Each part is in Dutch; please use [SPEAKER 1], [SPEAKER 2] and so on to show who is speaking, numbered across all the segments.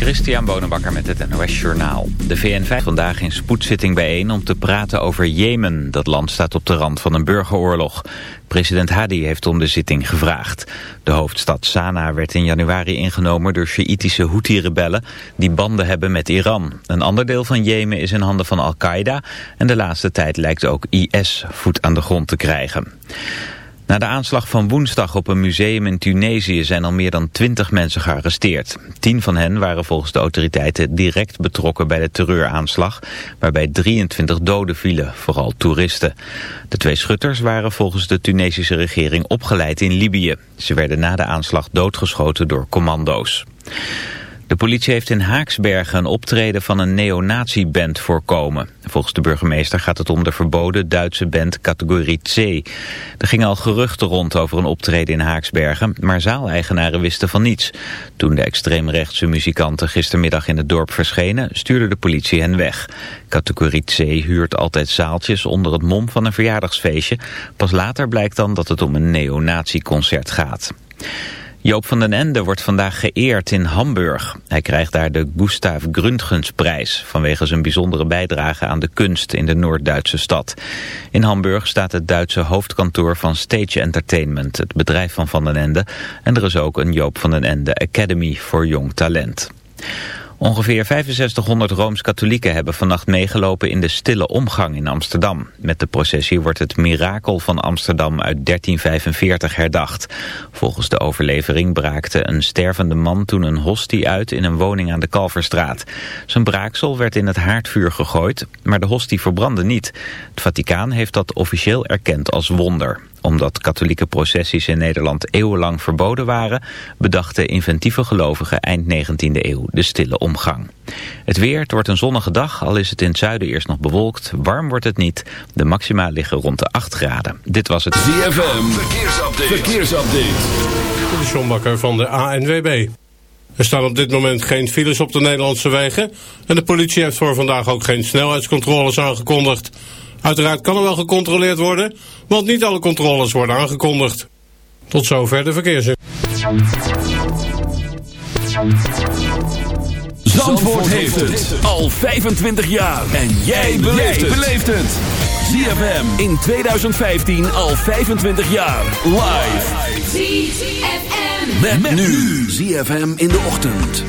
[SPEAKER 1] Christian Bonenbakker met het NOS Journaal. De VN vandaag in spoedzitting bijeen om te praten over Jemen. Dat land staat op de rand van een burgeroorlog. President Hadi heeft om de zitting gevraagd. De hoofdstad Sanaa werd in januari ingenomen door Sjiitische Houthi-rebellen... die banden hebben met Iran. Een ander deel van Jemen is in handen van Al-Qaeda... en de laatste tijd lijkt ook IS voet aan de grond te krijgen. Na de aanslag van woensdag op een museum in Tunesië zijn al meer dan twintig mensen gearresteerd. Tien van hen waren volgens de autoriteiten direct betrokken bij de terreuraanslag, waarbij 23 doden vielen, vooral toeristen. De twee schutters waren volgens de Tunesische regering opgeleid in Libië. Ze werden na de aanslag doodgeschoten door commando's. De politie heeft in Haaksbergen een optreden van een neonazi-band voorkomen. Volgens de burgemeester gaat het om de verboden Duitse band categorie C. Er gingen al geruchten rond over een optreden in Haaksbergen, maar zaaleigenaren wisten van niets. Toen de extreemrechtse muzikanten gistermiddag in het dorp verschenen, stuurde de politie hen weg. Categorie C huurt altijd zaaltjes onder het mom van een verjaardagsfeestje. Pas later blijkt dan dat het om een neonazi-concert gaat. Joop van den Ende wordt vandaag geëerd in Hamburg. Hij krijgt daar de Gustav Gründgensprijs vanwege zijn bijzondere bijdrage aan de kunst in de Noord-Duitse stad. In Hamburg staat het Duitse hoofdkantoor van Stage Entertainment, het bedrijf van Van den Ende. En er is ook een Joop van den Ende Academy voor jong talent. Ongeveer 6500 Rooms-Katholieken hebben vannacht meegelopen in de stille omgang in Amsterdam. Met de processie wordt het mirakel van Amsterdam uit 1345 herdacht. Volgens de overlevering braakte een stervende man toen een hostie uit in een woning aan de Kalverstraat. Zijn braaksel werd in het haardvuur gegooid, maar de hostie verbrandde niet. Het Vaticaan heeft dat officieel erkend als wonder omdat katholieke processies in Nederland eeuwenlang verboden waren... bedachten inventieve gelovigen eind 19e eeuw de stille omgang. Het weer, het wordt een zonnige dag, al is het in het zuiden eerst nog bewolkt. Warm wordt het niet. De maxima liggen rond de 8 graden. Dit was het
[SPEAKER 2] ZFM, verkeersupdate. verkeersupdate.
[SPEAKER 3] De Sjombakker van de ANWB. Er staan op dit moment geen files op de Nederlandse wegen... en de politie heeft voor vandaag ook geen snelheidscontroles aangekondigd... Uiteraard kan er wel gecontroleerd worden, want niet alle controles worden aangekondigd. Tot zover de verkeersin.
[SPEAKER 2] Zandvoort heeft het al 25 jaar. En jij beleeft het. ZFM in 2015 al 25 jaar. Live. ZFM. met nu. ZFM in de ochtend.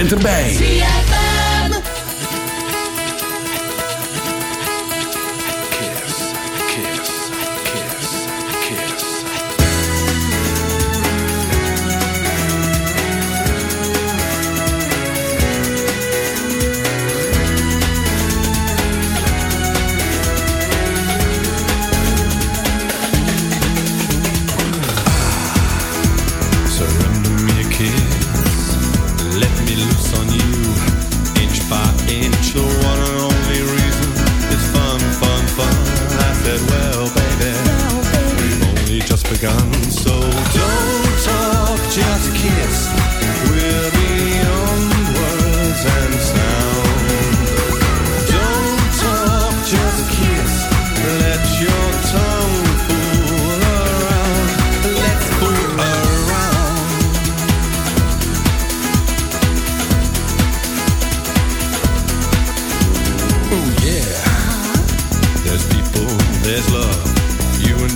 [SPEAKER 2] bent erbij.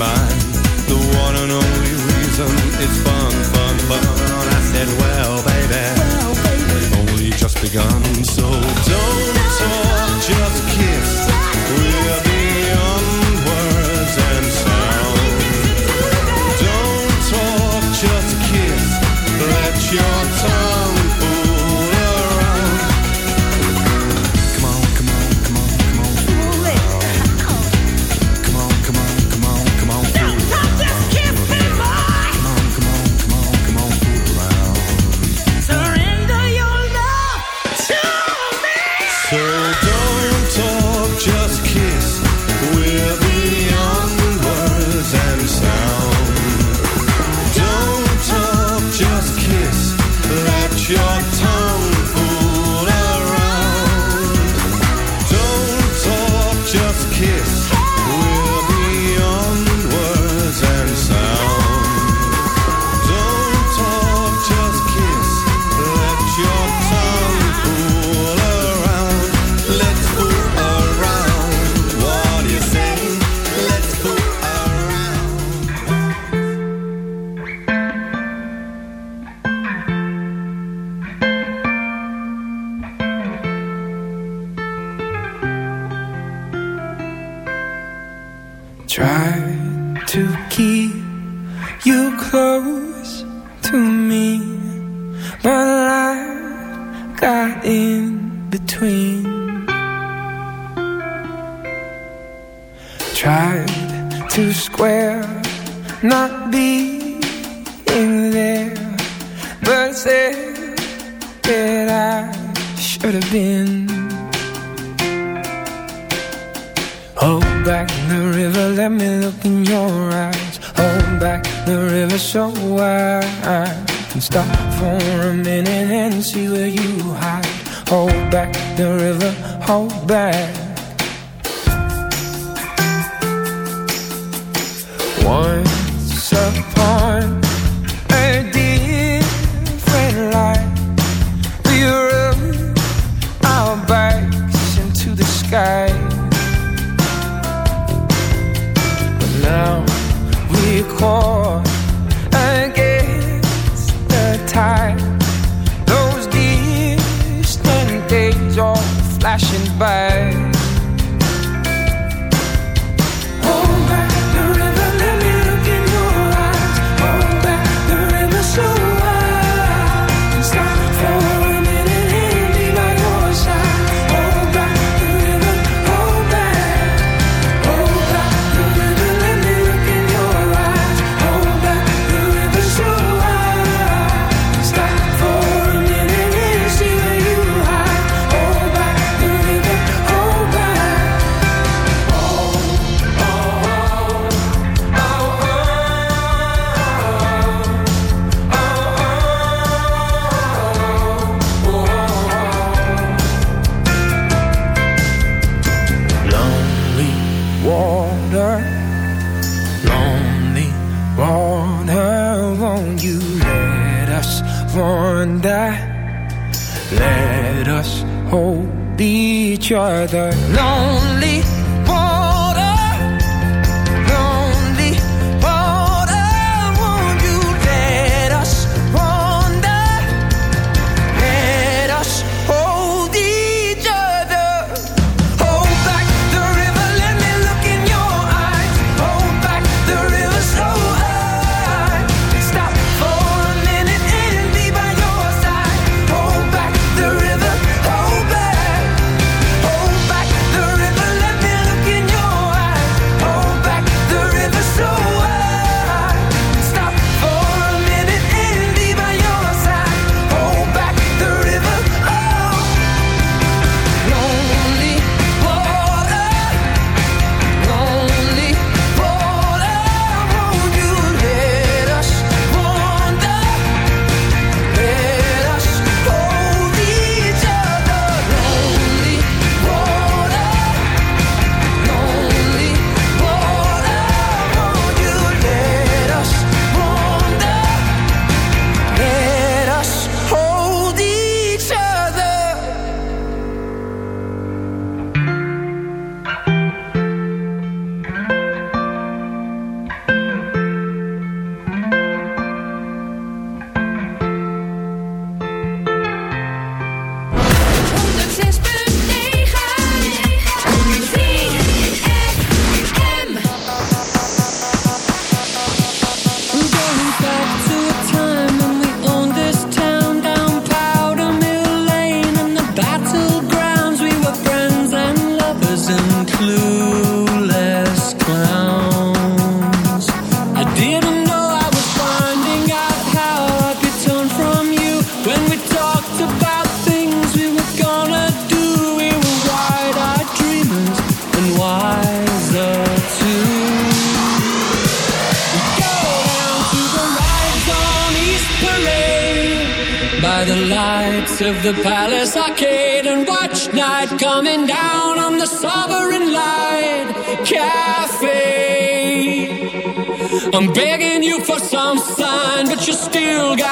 [SPEAKER 4] mine. The one and only reason is fun, fun, fun. And I said, well, baby, well, baby. only just begun, so don't.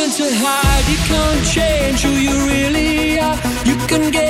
[SPEAKER 5] Nothing to hide. You can't change who you really are. You can get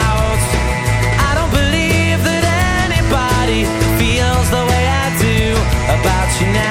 [SPEAKER 6] tonight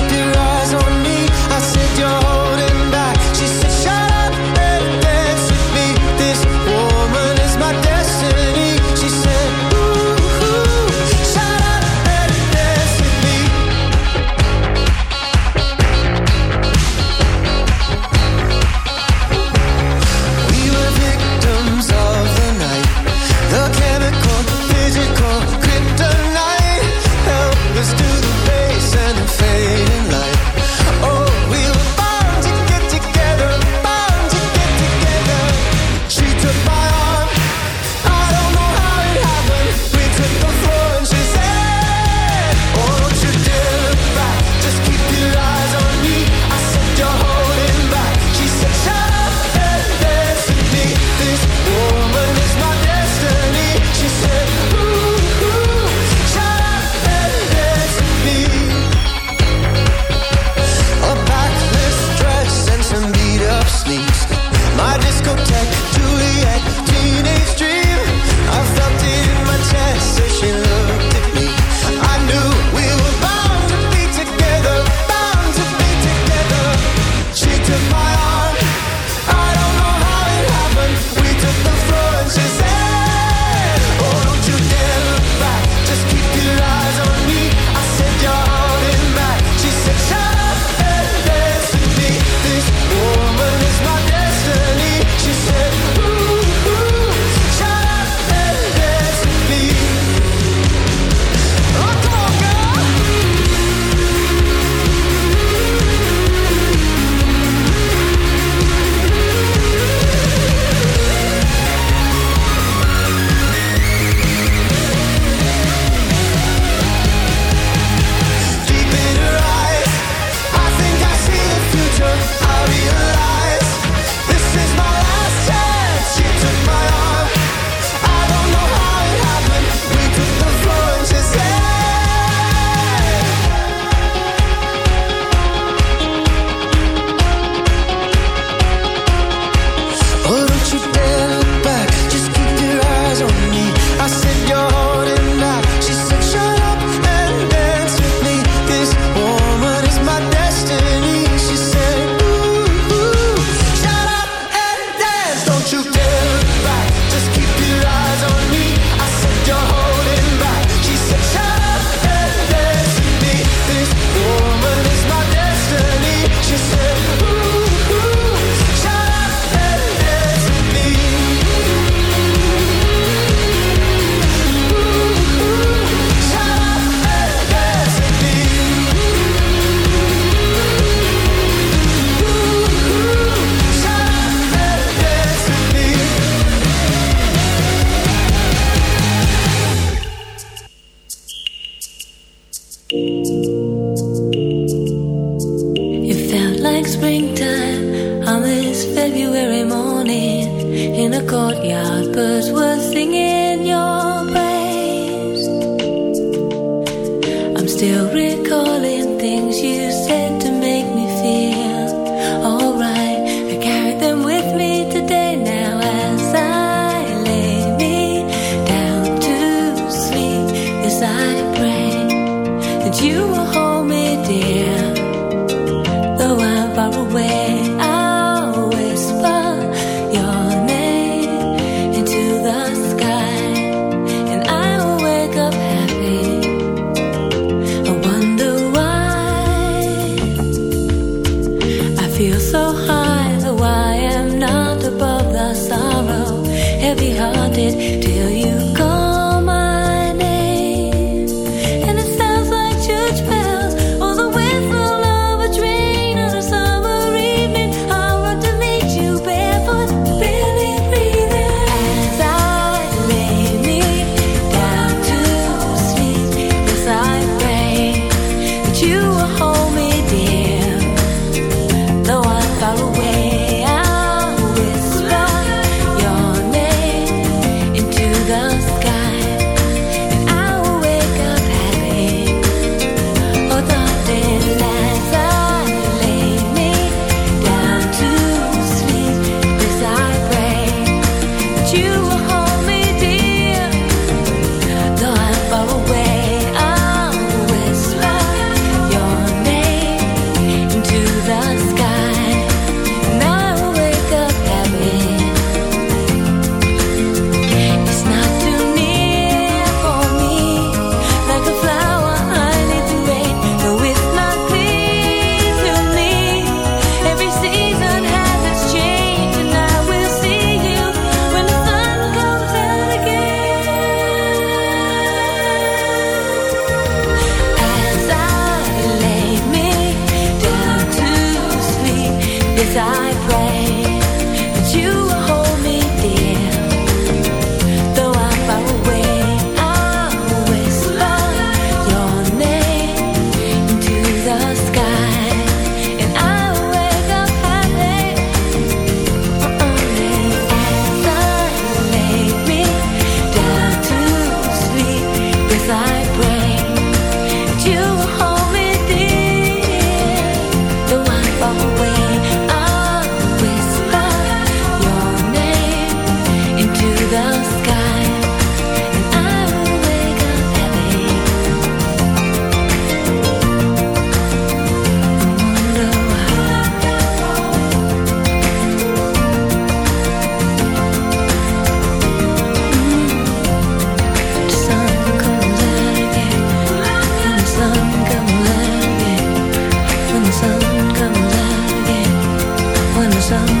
[SPEAKER 7] sun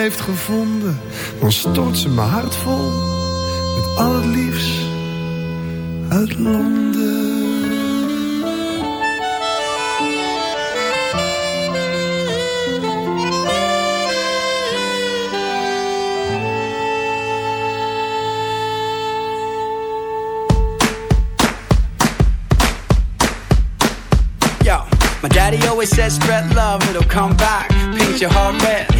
[SPEAKER 7] Heeft gevonden, dan stort ze mijn hart vol met al het liefst uit Londen.
[SPEAKER 5] Yo, my daddy always says spread love, it'll come back. Paint your heart red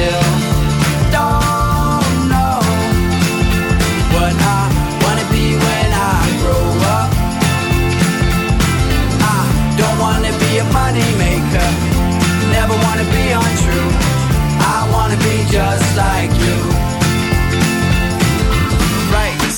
[SPEAKER 5] still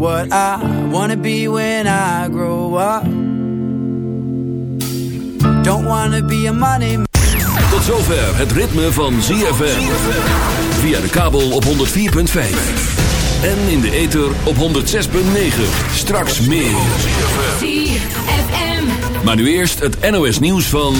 [SPEAKER 5] what I wanna be when I grow up. Don't wanna be a money
[SPEAKER 8] Tot zover het ritme van ZFM. Via de kabel op 104.5. En in de ether op 106.9. Straks meer.
[SPEAKER 9] ZFM.
[SPEAKER 8] Maar nu eerst het NOS nieuws van...